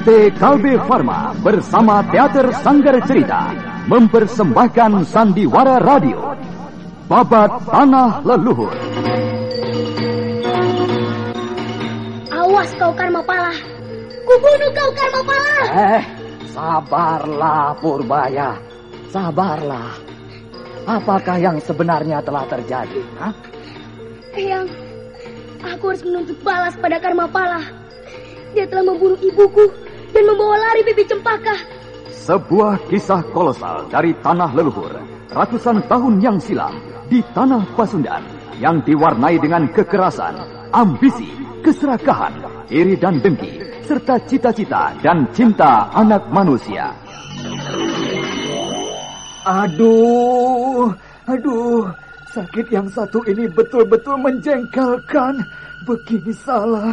PT Kalbe Farma bersama Teater Sanggar Cerita mempersembahkan Sandiwara Radio Babat Tanah Leluhur. Awas kau Karma Pala. Kubunuh kau Karma Pala. Eh, sabarlah Purbaya. Sabarlah. Apakah yang sebenarnya telah terjadi? Hah? Eyang, aku harus menuntut balas pada Karma Pala. Dia telah membunuh ibuku dan membawa lari bibi cempaka. Sebuah kisah kolosal dari tanah leluhur ratusan tahun yang silam di tanah Pasundan yang diwarnai dengan kekerasan, ambisi, keserakahan, iri dan dengki, serta cita-cita dan cinta anak manusia. Aduh, aduh, sakit yang satu ini betul-betul menjengkelkan. Begini salah,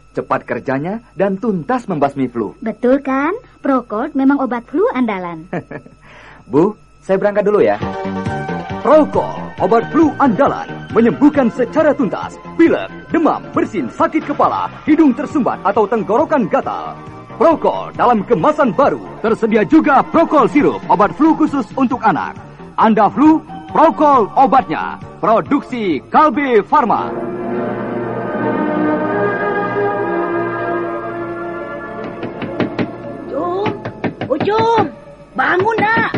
cepat kerjanya dan tuntas membasmi flu. Betul kan? Procold memang obat flu andalan. Bu, saya berangkat dulu ya. Procol, obat flu andalan, menyembuhkan secara tuntas pilek, demam, bersin, sakit kepala, hidung tersumbat atau tenggorokan gatal. Procol dalam kemasan baru, tersedia juga Procol sirup, obat flu khusus untuk anak. Anda flu, Procol obatnya, produksi Kalbe Farma. Ucum, bangun nak.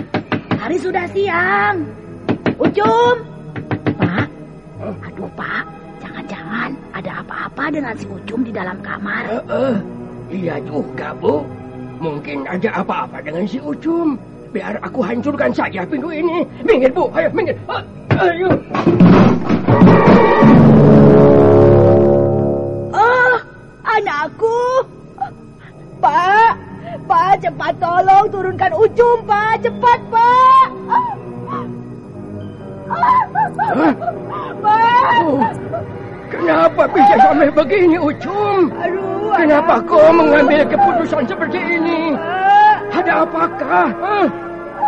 Hari sudah siang. Ucum. Pak, aduh Pak, jangan-jangan ada apa-apa dengan si Ucum di dalam kamar. Eh, eh, iya juga, Bu. Mungkin ada apa-apa dengan si Ucum. Biar aku hancurkan saja pintu ini. Minggir, Bu. Ayo, minggir. Ah, Ayo. Oh, anakku. Pak, cepat tolong turunkan Ucum, Pak. Cepat, Pak. Pak. Oh, kenapa bisa sampai begini, Ucum? Aduh, Kenapa kau mengambil keputusan seperti ini? Ada apakah? Hah?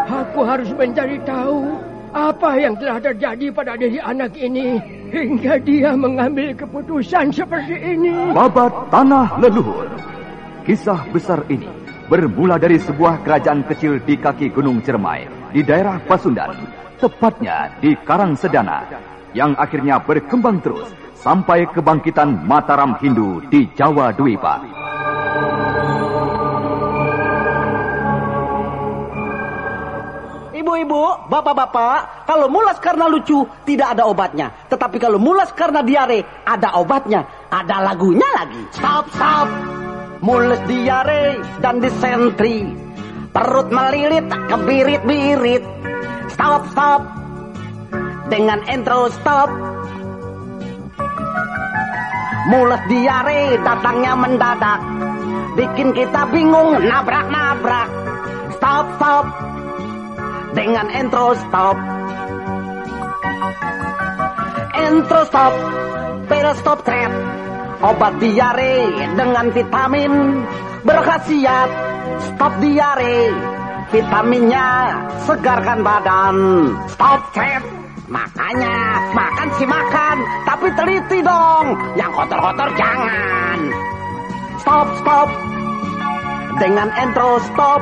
Aku harus mencari tahu apa yang telah terjadi pada diri anak ini hingga dia mengambil keputusan seperti ini. Babat Tanah Leluhur. Kisah besar ini bermula dari sebuah kerajaan kecil di kaki Gunung Cermai di daerah Pasundan, tepatnya di Karang Sedana, yang akhirnya berkembang terus sampai kebangkitan Mataram Hindu di Jawa Dwipa. Ibu-ibu, bapak-bapak, kalau mulas karena lucu tidak ada obatnya. Tetapi kalau mulas karena diare ada obatnya. Ada lagunya lagi. Stop, stop. Mules diare dan disentri. Perut melilit, kebirit-birit. Stop, stop. Dengan intro stop. Mules diare datangnya mendadak. Bikin kita bingung, nabrak-nabrak. Stop, stop dengan intro stop. Intro stop, pil stop trap, obat diare dengan vitamin berkhasiat stop diare. Vitaminnya segarkan badan. Stop trap. Makanya makan sih makan, tapi teliti dong. Yang kotor-kotor jangan. Stop, stop. Dengan intro stop,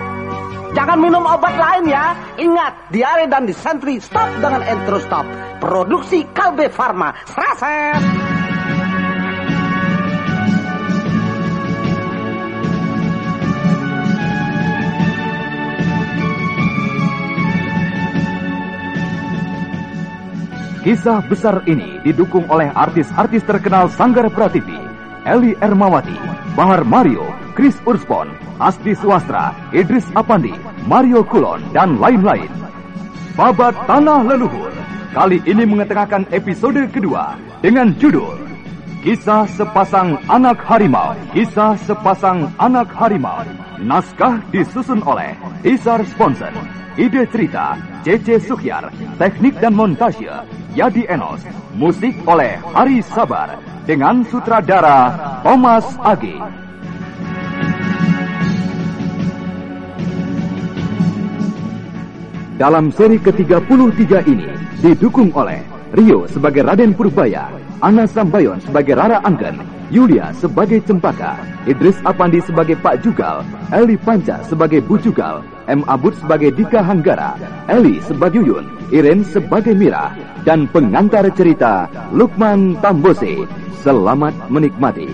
Jangan minum obat lain ya. Ingat, diare dan disentri stop dengan entro stop. Produksi Kalbe Farma. Seraset. Kisah besar ini didukung oleh artis-artis terkenal Sanggar Prativi, Eli Ermawati, Bahar Mario, Chris Urspon, Asti Suwastra, Idris Apandi, Mario Kulon, dan lain-lain. Babat Tanah Leluhur kali ini mengetengahkan episode kedua dengan judul Kisah Sepasang Anak Harimau. Kisah Sepasang Anak Harimau. Naskah disusun oleh Isar Sponsen. ide cerita C.C. Suhyar, teknik dan montase Yadi Enos, musik oleh Hari Sabar dengan sutradara Thomas Agi. Dalam seri ke-33 ini didukung oleh Rio sebagai Raden Purbaya, Ana Sambayon sebagai Rara Angken, Yulia sebagai Cempaka, Idris Apandi sebagai Pak Jugal, Eli Panca sebagai Bu Jugal, M. Abud sebagai Dika Hanggara, Eli sebagai Yuyun, Iren sebagai Mira, dan pengantar cerita Lukman Tambose. Selamat menikmati.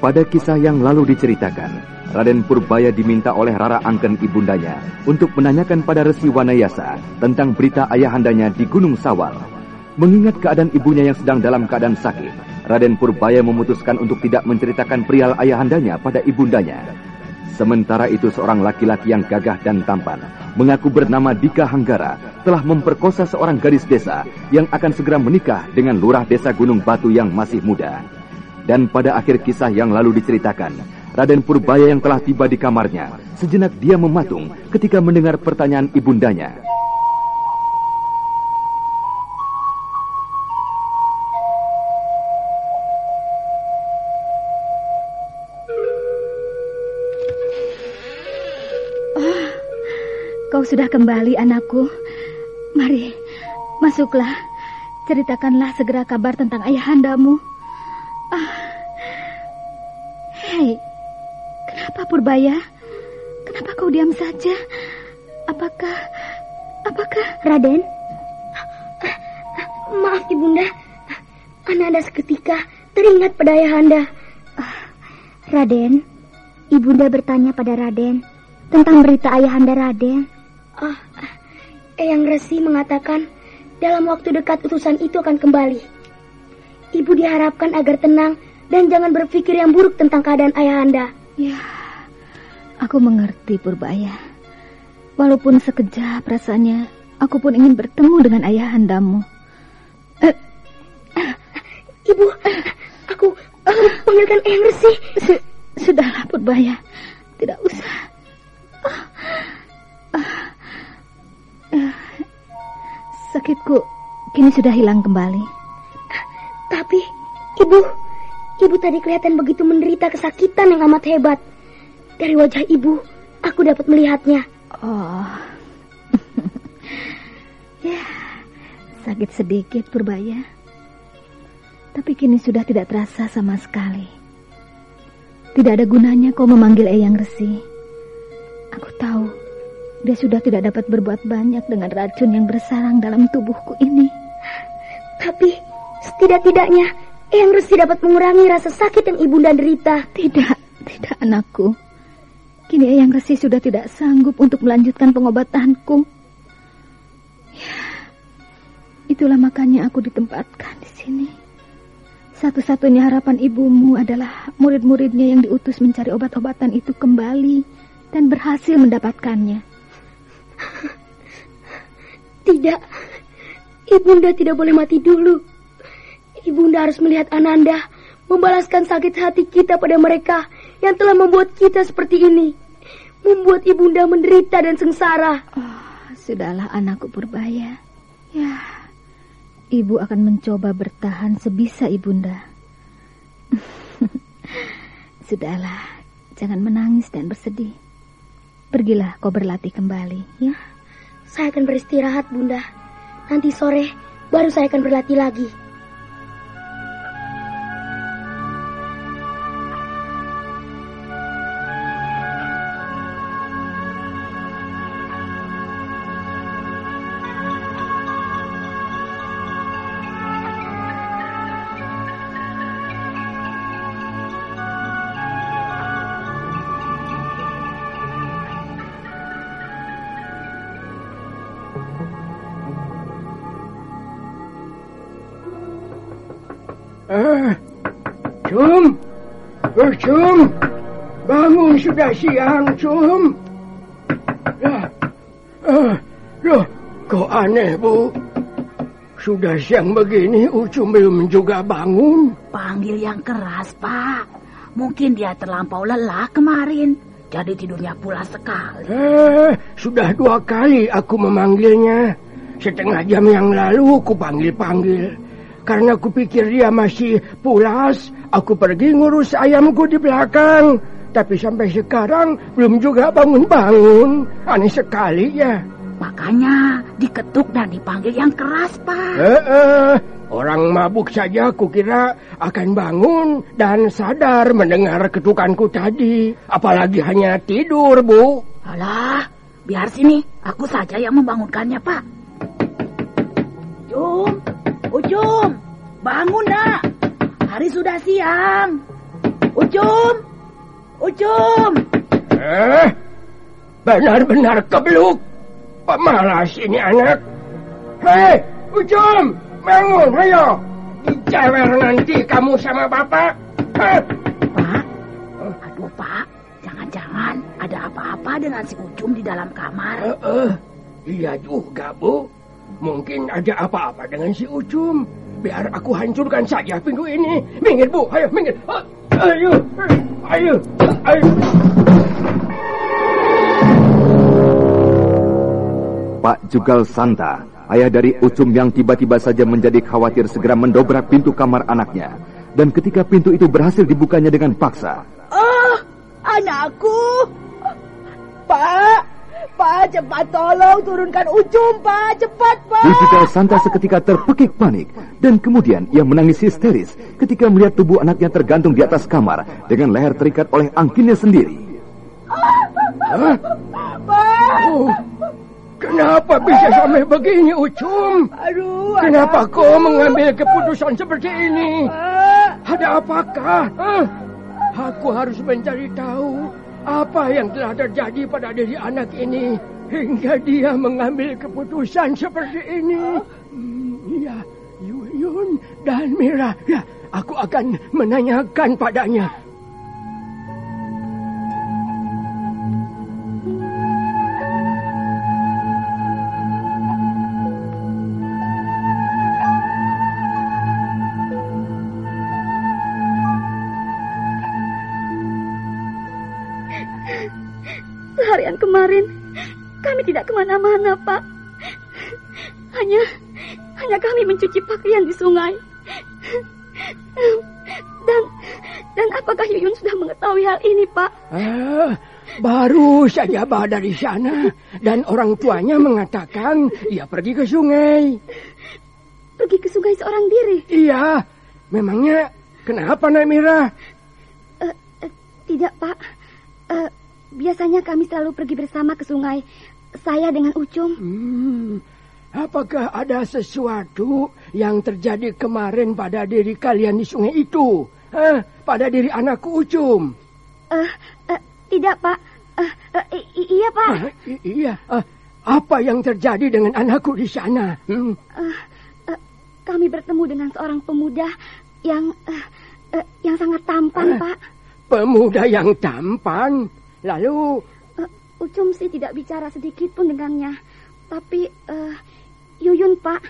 Pada kisah yang lalu diceritakan, Raden Purbaya diminta oleh Rara Angken ibundanya untuk menanyakan pada Resi Wanayasa tentang berita ayahandanya di Gunung Sawal. Mengingat keadaan ibunya yang sedang dalam keadaan sakit, Raden Purbaya memutuskan untuk tidak menceritakan perihal ayahandanya pada ibundanya. Sementara itu seorang laki-laki yang gagah dan tampan, mengaku bernama Dika Hanggara, telah memperkosa seorang gadis desa yang akan segera menikah dengan lurah desa Gunung Batu yang masih muda. Dan pada akhir kisah yang lalu diceritakan, Raden Purbaya yang telah tiba di kamarnya, sejenak dia mematung ketika mendengar pertanyaan ibundanya. Kau sudah kembali anakku. Mari, masuklah. Ceritakanlah segera kabar tentang ayahandamu. Ah. Hei, kenapa Purbaya? Kenapa kau diam saja? Apakah, apakah... Raden? Maaf Ibunda, Ananda seketika teringat pada ayahanda. Raden, Ibunda bertanya pada Raden tentang berita ayahanda Raden. Ah, Eyang Resi mengatakan dalam waktu dekat utusan itu akan kembali. Ibu diharapkan agar tenang dan jangan berpikir yang buruk tentang keadaan ayahanda. Ya, aku mengerti Purbaya. Walaupun sekejap rasanya, aku pun ingin bertemu dengan ayahandamu. Eh, Ibu, aku, aku panggilkan Eyang Resi. Su- Sudahlah Purbaya, tidak sakitku kini sudah hilang kembali. Tapi, Ibu, Ibu tadi kelihatan begitu menderita kesakitan yang amat hebat. Dari wajah Ibu, aku dapat melihatnya. Oh, ya sakit sedikit Purbaya. Tapi kini sudah tidak terasa sama sekali. Tidak ada gunanya kau memanggil Eyang Resi. Aku tahu dia sudah tidak dapat berbuat banyak dengan racun yang bersarang dalam tubuhku ini. Tapi, setidak-tidaknya Eyang Resi dapat mengurangi rasa sakit yang ibunda derita. Tidak, tidak anakku. Kini Eyang Resi sudah tidak sanggup untuk melanjutkan pengobatanku. Ya, itulah makanya aku ditempatkan di sini. Satu-satunya harapan ibumu adalah murid-muridnya yang diutus mencari obat-obatan itu kembali dan berhasil mendapatkannya. Tidak, ibunda tidak boleh mati dulu. Ibunda harus melihat Ananda membalaskan sakit hati kita pada mereka yang telah membuat kita seperti ini. Membuat ibunda menderita dan sengsara. Oh, sudahlah anakku Purbaya. Ya, ibu akan mencoba bertahan sebisa ibunda. sudahlah, jangan menangis dan bersedih. Pergilah kau berlatih kembali, ya. Saya akan beristirahat, Bunda. Nanti sore baru saya akan berlatih lagi. Ah, Cum, oh, Cum, bangun sudah siang, Cum. Ah, ah, loh, kok aneh, Bu? Sudah siang begini, Ucum belum juga bangun. Panggil yang keras, Pak. Mungkin dia terlampau lelah kemarin. Jadi tidurnya pula sekali. Eh, sudah dua kali aku memanggilnya. Setengah jam yang lalu aku panggil-panggil. Karena aku pikir dia masih pulas, aku pergi ngurus ayamku di belakang. Tapi sampai sekarang belum juga bangun-bangun. Aneh sekali ya. Makanya diketuk dan dipanggil yang keras, Pak. Eh, eh, orang mabuk saja aku kira akan bangun dan sadar mendengar ketukanku tadi. Apalagi hanya tidur, Bu. Alah, biar sini. Aku saja yang membangunkannya, Pak. Ujum, Ujum, bangun nak. Hari sudah siang. Ujum, Ujum. Eh, benar-benar kebluk. Pemalas ini anak. Hei, Ujum, bangun, ayo. Dicewer nanti kamu sama bapak. Hei. Pak, aduh Pak, jangan-jangan ada apa-apa dengan si Ujum di dalam kamar. Eh, eh, iya juga, Bu. Mungkin ada apa-apa dengan si Ujum. Biar aku hancurkan saja pintu ini. Minggir, Bu. Ayo, minggir. Ayo, ayo, ayo. Pak Jugal Santa, ayah dari Ucum yang tiba-tiba saja menjadi khawatir segera mendobrak pintu kamar anaknya. Dan ketika pintu itu berhasil dibukanya dengan paksa, Oh, anakku. Pak, Pak, cepat tolong turunkan Ujum, Pak. Cepat, Pak. Jugal Santa seketika terpekik panik. Dan kemudian ia menangis histeris ketika melihat tubuh anaknya tergantung di atas kamar dengan leher terikat oleh angkinnya sendiri. Hah? Oh, kenapa bisa sampai begini, Ucum? Aduh, Kenapa kau mengambil keputusan seperti ini? Ada apakah? Hah? Aku harus mencari tahu apa yang telah terjadi pada diri anak ini hingga dia mengambil keputusan seperti ini. Hmm, Iya, Yuyun dan Mira. Ya, aku akan menanyakan padanya. Tidak ke mana-mana, Pak. Hanya hanya kami mencuci pakaian di sungai. Dan dan apakah Yuyun sudah mengetahui hal ini, Pak? Ah, baru saja bah dari sana dan orang tuanya mengatakan ia pergi ke sungai. Pergi ke sungai seorang diri. Iya, memangnya kenapa Naimira? Eh, eh, tidak, Pak. Eh, biasanya kami selalu pergi bersama ke sungai. Saya dengan Ucum. Hmm, apakah ada sesuatu yang terjadi kemarin pada diri kalian di sungai itu? Hah, pada diri anakku Ucum? Eh, eh, tidak, Pak. Eh, eh, i- i- iya, Pak. I- iya, ah, apa yang terjadi dengan anakku di sana? Hmm, Eh, eh, kami bertemu dengan seorang pemuda yang eh, eh, yang sangat tampan, Eh. Pak. pemuda yang tampan, lalu Eh, Ucum sih tidak bicara sedikit pun dengannya. Tapi eh, Yuyun, Pak,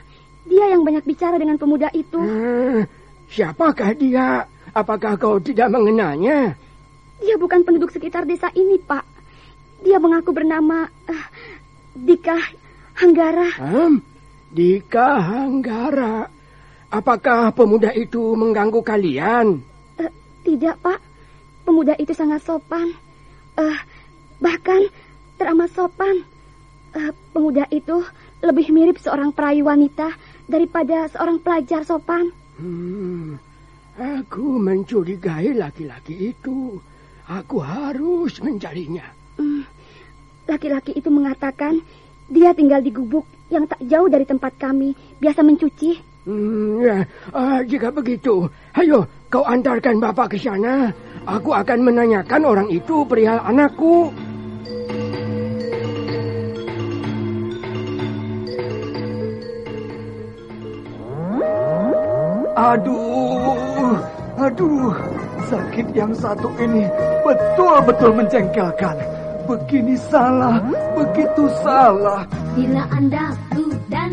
dia yang banyak bicara dengan pemuda itu. Ah, siapakah dia? Apakah kau tidak mengenalnya? Dia bukan penduduk sekitar desa ini, Pak. Dia mengaku bernama eh, Dika Hanggara. Hmm, Dika Hanggara. Apakah pemuda itu mengganggu kalian? Eh, tidak, Pak. Pemuda itu sangat sopan. Eh, bahkan teramat sopan. Eh, pemuda itu lebih mirip seorang perayu wanita daripada seorang pelajar sopan. Hmm, aku mencurigai laki-laki itu. Aku harus mencarinya. Hmm, Laki-laki itu mengatakan dia tinggal di gubuk yang tak jauh dari tempat kami biasa mencuci. Hmm, ya, ah, jika begitu, ayo kau antarkan bapak ke sana. Aku akan menanyakan orang itu perihal anakku. Aduh, aduh, sakit yang satu ini betul-betul menjengkelkan. Begini salah, begitu salah. Bila Anda dan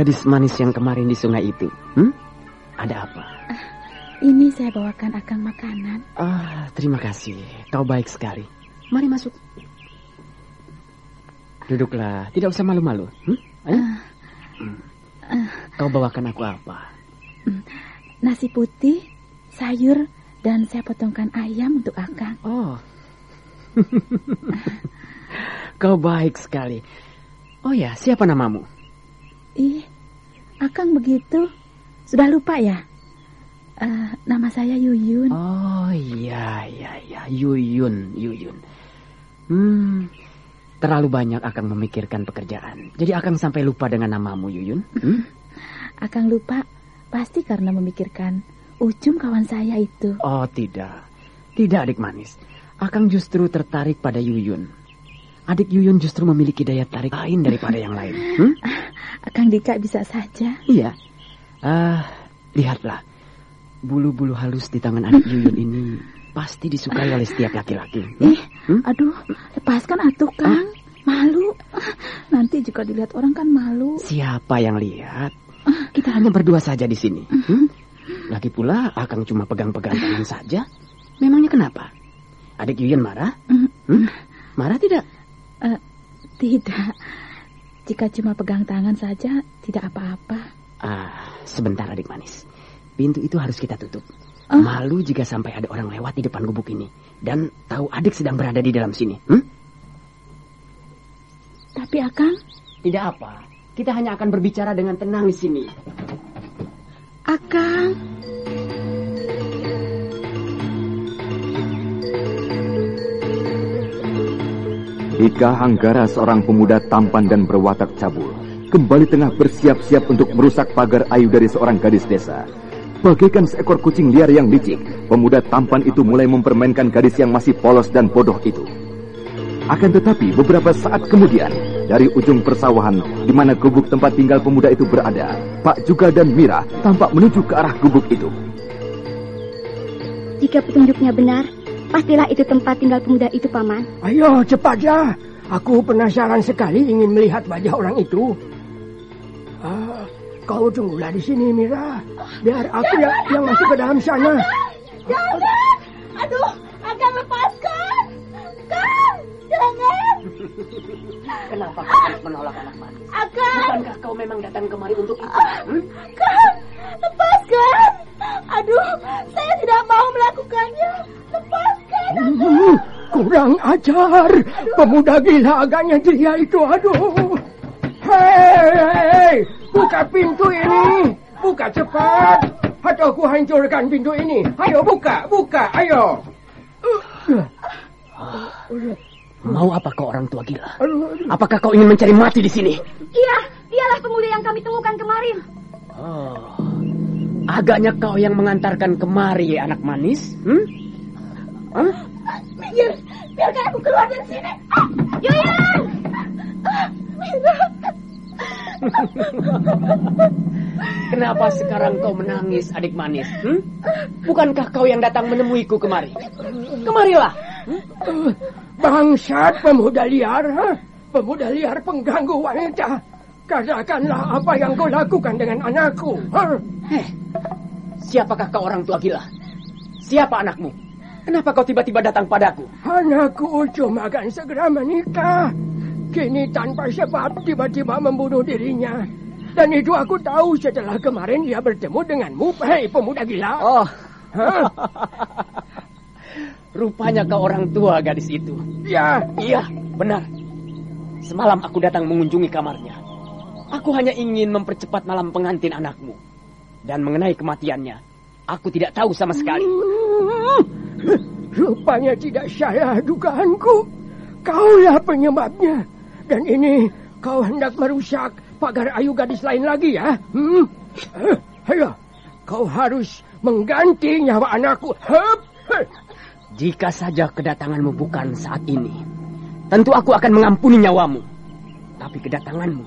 Gadis manis yang kemarin di sungai itu. Hmm? Ada apa? Ini saya bawakan Akang makanan. Ah, terima kasih. Kau baik sekali. Mari masuk. Duduklah, tidak usah malu-malu. Hmm? Ayo. Kau bawakan aku apa? Nasi putih, sayur, dan saya potongkan ayam untuk Akang. Oh. Kau baik sekali. Oh ya, siapa namamu? Ih, Akang begitu. Sudah lupa ya? Eh, nama saya Yuyun. Oh iya, iya, iya. Yuyun, Yuyun. Hmm, terlalu banyak Akang memikirkan pekerjaan. Jadi Akang sampai lupa dengan namamu, Yuyun. Hmm? Akang lupa pasti karena memikirkan ujung kawan saya itu. Oh tidak, tidak adik manis. Akang justru tertarik pada Yuyun. Adik Yuyun justru memiliki daya tarik lain daripada yang lain. Hmm? Akang Dika bisa saja. Iya. Ah, lihatlah. Bulu-bulu halus di tangan adik Yuyun ini pasti disukai oleh setiap laki-laki. Hmm? Ih, aduh, lepaskan atuh Kang. Malu. Nanti jika dilihat orang kan malu. Siapa yang lihat? Kita hanya berdua saja di sini. Hmm? Lagi pula, Akang cuma pegang-pegang tangan saja. Memangnya kenapa? Adik Yuyun marah? Hmm? Marah tidak? Eh, tidak. Jika cuma pegang tangan saja, tidak apa-apa. Ah, sebentar adik manis. Pintu itu harus kita tutup. Oh. Malu jika sampai ada orang lewat di depan gubuk ini. Dan tahu adik sedang berada di dalam sini. Hmm? Tapi Akang, Tidak apa. Kita hanya akan berbicara dengan tenang di sini. Akang. Ika Hanggara seorang pemuda tampan dan berwatak cabul kembali tengah bersiap-siap untuk merusak pagar ayu dari seorang gadis desa. Bagaikan seekor kucing liar yang licik, pemuda tampan itu mulai mempermainkan gadis yang masih polos dan bodoh itu. Akan tetapi beberapa saat kemudian, dari ujung persawahan di mana gubuk tempat tinggal pemuda itu berada, Pak Juga dan Mira tampak menuju ke arah gubuk itu. Jika petunjuknya benar, pastilah itu tempat tinggal pemuda itu, Paman. Ayo cepatlah. Aku penasaran sekali ingin melihat wajah orang itu. Ah, kau tunggulah di sini, Mira. Biar aku yang, yang masuk ke dalam sana. Jangan! Aduh, akan lepaskan! Kang! Jangan! Kenapa kau menolak anak manis? Akan! Bukankah kau memang datang kemari untuk itu? Hmm? Kang! Lepaskan! Aduh, kurang ajar. Pemuda gila agaknya dia itu. Aduh. Hei, hei, buka pintu ini. Buka cepat. Atau aku hancurkan pintu ini. Ayo buka, buka, ayo. Mau apa kau orang tua gila? Apakah kau ingin mencari mati di sini? Iya, dialah pemuda yang kami temukan kemarin. Oh, agaknya kau yang mengantarkan kemari anak manis? Hmm? Hah? Minggir! Biarkan aku keluar dari sini! Ah! Kenapa sekarang kau menangis, adik manis? Hmm? Bukankah kau yang datang menemuiku kemari? Kemarilah. Bangsat pemuda liar. Ha? Pemuda liar pengganggu wanita. Katakanlah apa yang kau lakukan dengan anakku. Ha? Heh, siapakah kau orang tua gila? Siapa anakmu? Kenapa kau tiba-tiba datang padaku? Anakku Ucum akan segera menikah. Kini tanpa sebab tiba-tiba membunuh dirinya. Dan itu aku tahu setelah kemarin dia bertemu denganmu, hei pemuda gila. Oh, rupanya kau orang tua gadis itu. Ya, Iya, benar. Semalam aku datang mengunjungi kamarnya. Aku hanya ingin mempercepat malam pengantin anakmu. Dan mengenai kematiannya, aku tidak tahu sama sekali. Rupanya tidak salah dugaanku. Kaulah penyebabnya. Dan ini kau hendak merusak pagar ayu gadis lain lagi ya? Hmm? Ayo, kau harus mengganti nyawa anakku. Hup! Jika saja kedatanganmu bukan saat ini, tentu aku akan mengampuni nyawamu. Tapi kedatanganmu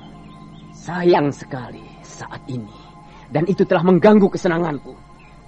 sayang sekali saat ini. Dan itu telah mengganggu kesenanganku.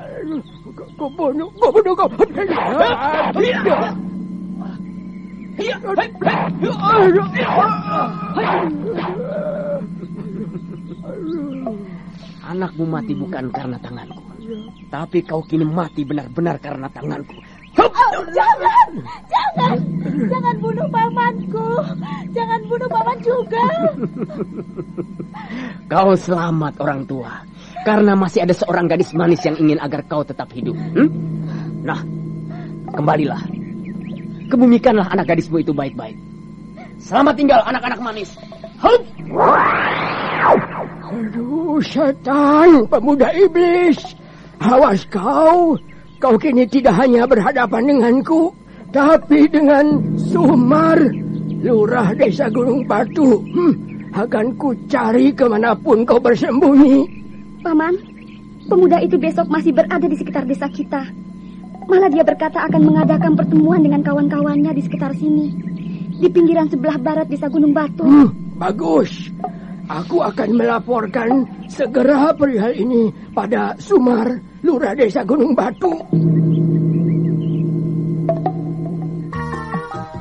Aduh, kau, kau bunuh, kau bunuh, kau. Anakmu mati bukan karena tanganku. Tapi kau kini mati benar-benar karena tanganku. Oh, jangan, jangan, jangan bunuh pamanku, jangan bunuh paman juga. Kau selamat orang tua. Karena masih ada seorang gadis manis yang ingin agar kau tetap hidup. Hmm? Nah, kembalilah. Kebumikanlah anak gadismu itu baik-baik. Selamat tinggal anak-anak manis. Hup! Aduh, setan, pemuda iblis. Awas kau. Kau kini tidak hanya berhadapan denganku, tapi dengan Sumar, lurah desa Gunung Batu. Hmm, akan ku cari ke mana pun kau bersembunyi. Paman, pemuda itu besok masih berada di sekitar desa kita. Malah dia berkata akan mengadakan pertemuan dengan kawan-kawannya di sekitar sini. Di pinggiran sebelah barat desa Gunung Batu. Hmm, bagus. Aku akan melaporkan segera perihal ini pada Sumar, lurah desa Gunung Batu.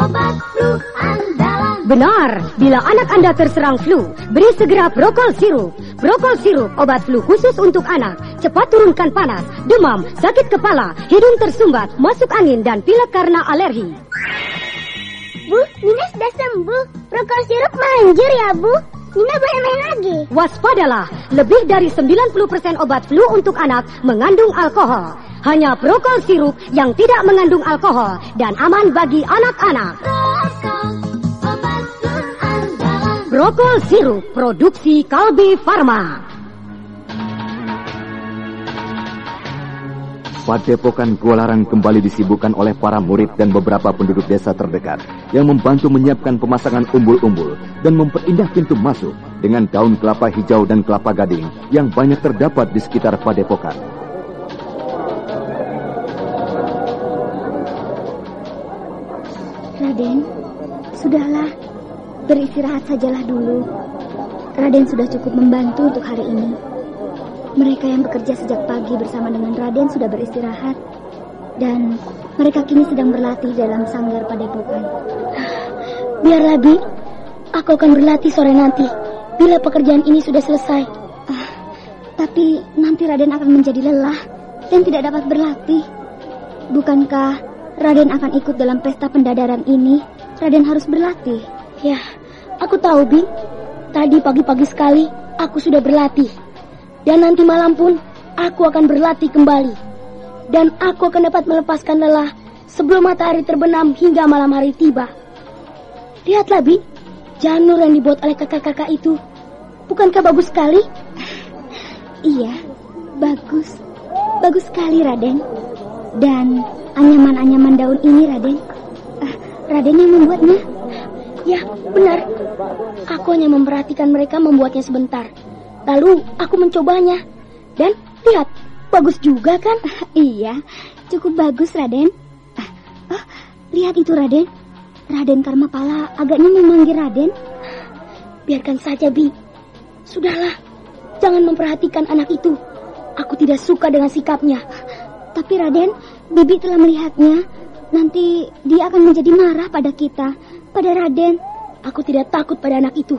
Obat flu andalan Benar, bila anak Anda terserang flu, beri segera Prokol sirup. Prokol sirup obat flu khusus untuk anak. Cepat turunkan panas, demam, sakit kepala, hidung tersumbat, masuk angin dan pilek karena alergi. Bu, Nina sudah sembuh Prokol sirup manjur ya Bu Nina boleh main lagi Waspadalah, lebih dari 90% obat flu untuk anak mengandung alkohol. Hanya Prokol sirup yang tidak mengandung alkohol dan aman bagi anak-anak. Prokol sirup produksi Kalbi Farma. Padepokan Gualarang kembali disibukkan oleh para murid dan beberapa penduduk desa terdekat yang membantu menyiapkan pemasangan umbul-umbul dan memperindah pintu masuk dengan daun kelapa hijau dan kelapa gading yang banyak terdapat di sekitar padepokan. Raden, sudahlah. Beristirahat sajalah dulu. Raden sudah cukup membantu untuk hari ini. Mereka yang bekerja sejak pagi bersama dengan Raden sudah beristirahat. Dan mereka kini sedang berlatih dalam sanggar padepokan. Biarlah, Bi. Aku akan berlatih sore nanti. Bila pekerjaan ini sudah selesai. Ah, tapi nanti Raden akan menjadi lelah dan tidak dapat berlatih. Bukankah Raden akan ikut dalam pesta pendadaran ini? Raden harus berlatih. Ya, aku tahu, Bi. Tadi pagi-pagi sekali aku sudah berlatih. Dan nanti malam pun aku akan berlatih kembali. Dan aku akan dapat melepaskan lelah sebelum matahari terbenam hingga malam hari tiba. Lihatlah, Bi. janur yang dibuat oleh kakak-kakak itu. Bukankah bagus sekali? Iya, bagus. Bagus sekali, Raden. Dan anyaman-anyaman daun ini, Raden. Uh, Raden yang membuatnya? Ya, benar. Aku hanya memperhatikan mereka membuatnya sebentar. Lalu aku mencobanya. Dan lihat, bagus juga kan? iya, cukup bagus, Raden. Oh, lihat itu, Raden. Raden Karmapala agaknya memanggil Raden. Biarkan saja, Bi. Sudahlah, jangan memperhatikan anak itu. Aku tidak suka dengan sikapnya. Tapi Raden, Bibi telah melihatnya. Nanti dia akan menjadi marah pada kita, pada Raden. Aku tidak takut pada anak itu.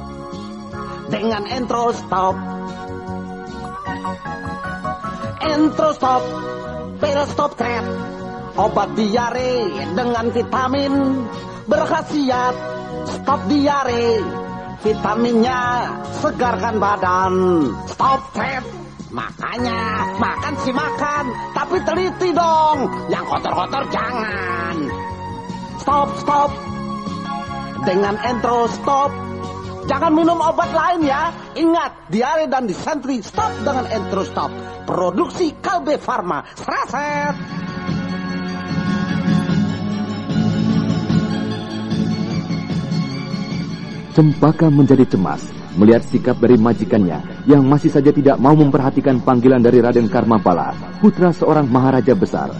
Dengan intro stop. Intro stop. Pil stop trap. Obat diare dengan vitamin berkhasiat. Stop diare. Vitaminnya segarkan badan. Stop trap. Makanya makan sih makan, tapi teliti dong. Yang kotor-kotor jangan. Stop, stop. Dengan intro stop. Jangan minum obat lain ya. Ingat, diare dan disentri stop dengan intro stop. Produksi Kalbe Farma. Seraset. Cempaka menjadi cemas melihat sikap dari majikannya yang masih saja tidak mau memperhatikan panggilan dari Raden Karmapala, putra seorang maharaja besar,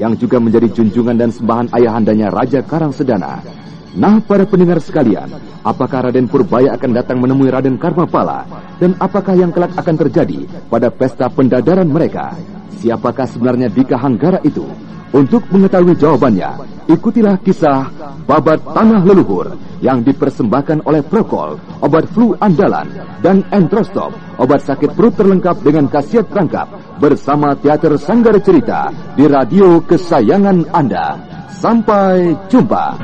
yang juga menjadi junjungan dan sembahan ayahandanya Raja Karangsedana. Nah, para pendengar sekalian, apakah Raden Purbaya akan datang menemui Raden Karmapala? Dan apakah yang kelak akan terjadi pada pesta pendadaran mereka? Siapakah sebenarnya Dika Hanggara itu? Untuk mengetahui jawabannya, ikutilah kisah Babat Tanah Leluhur yang dipersembahkan oleh Prokol, obat flu andalan, dan Entrostop, obat sakit perut terlengkap dengan khasiat rangkap bersama Teater Sanggar Cerita di radio kesayangan Anda. Sampai jumpa.